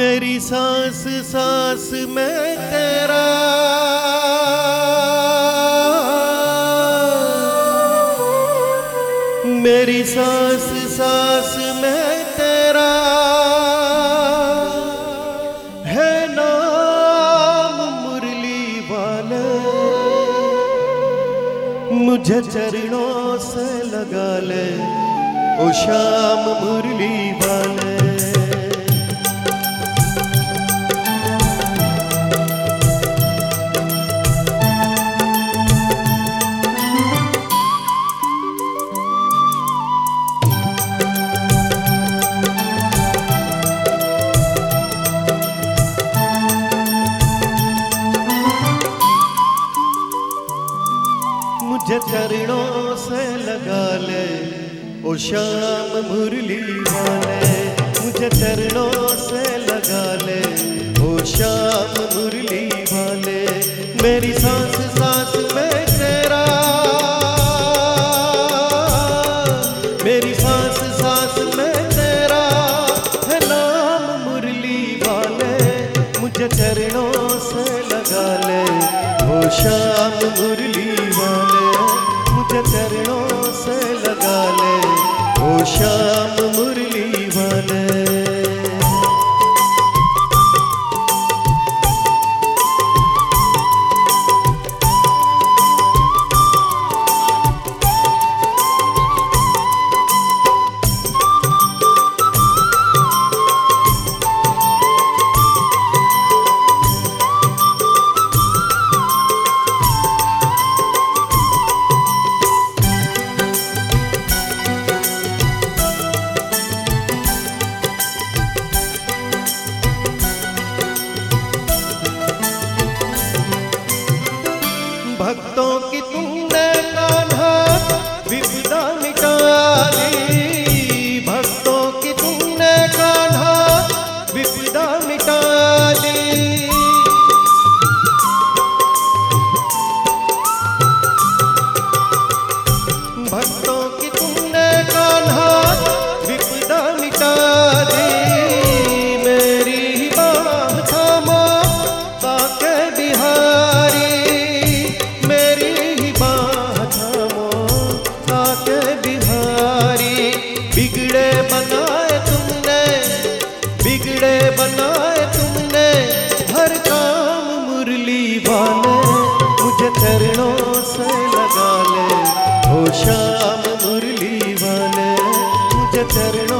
मेरी सांस सांस में तेरा। मेरी सांस सांस में तेरा। है नाम मुरली वाले। मुझे चरणों से लगा ले, ओ शाम मुरली वाले। चरणों से लगा ले। ओ शाम मुरली वाले मुझे चरणों से लगा ले। ओ शाम मुरली वाले, मेरी सांस सांस में तेरा। मेरी सांस सांस में तेरा है नाम मुरली वाले, मुझे चरणों से लगा ले। ओ शाम मुरली चरणों से लगा ले। ओ भक्तों चरणों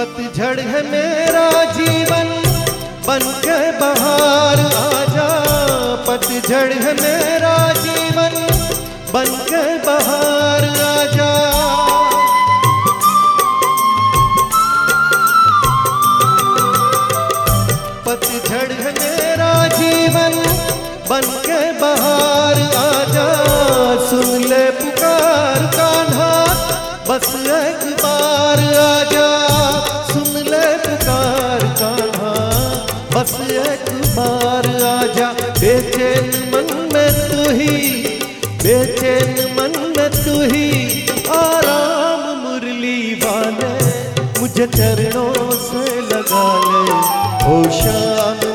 पतझड़ है मेरा जीवन, बन के बहार आजा। पतझड़ है मेरा जीवन, बन के बहार आजा। बेचैन मन में तू ही बेचैन मन में तू ही, आराम मुरली वाले मुझे चरणों से लगा ले, ओ शाम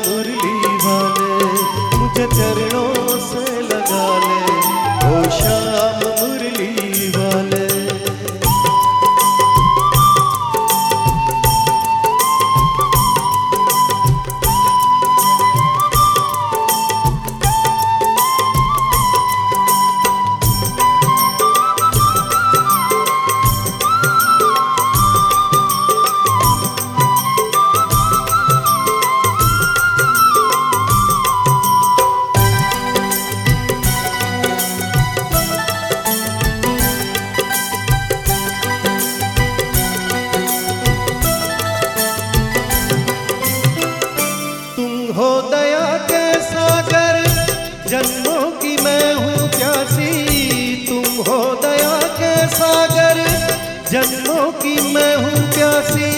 जन्मों की मैं हूँ प्यासी।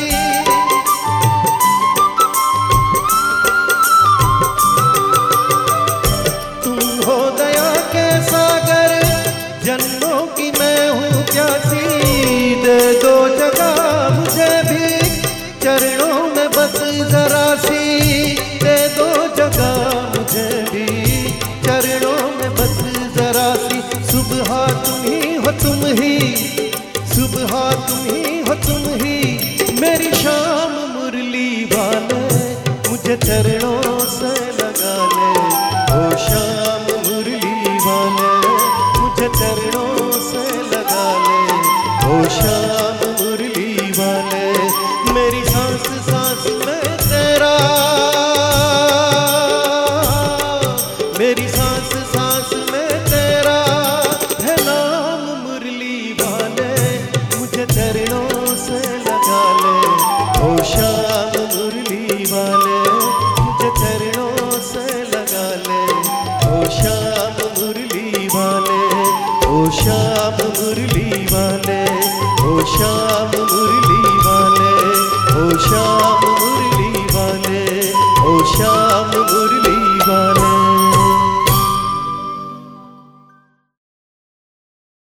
तुम हो दया के सागर, जन्मों की मैं हूँ प्यासी। दे दो जगह मुझे भी, चरणों में बस जरा सी दे दो जगह मुझे भी, चरणों ओ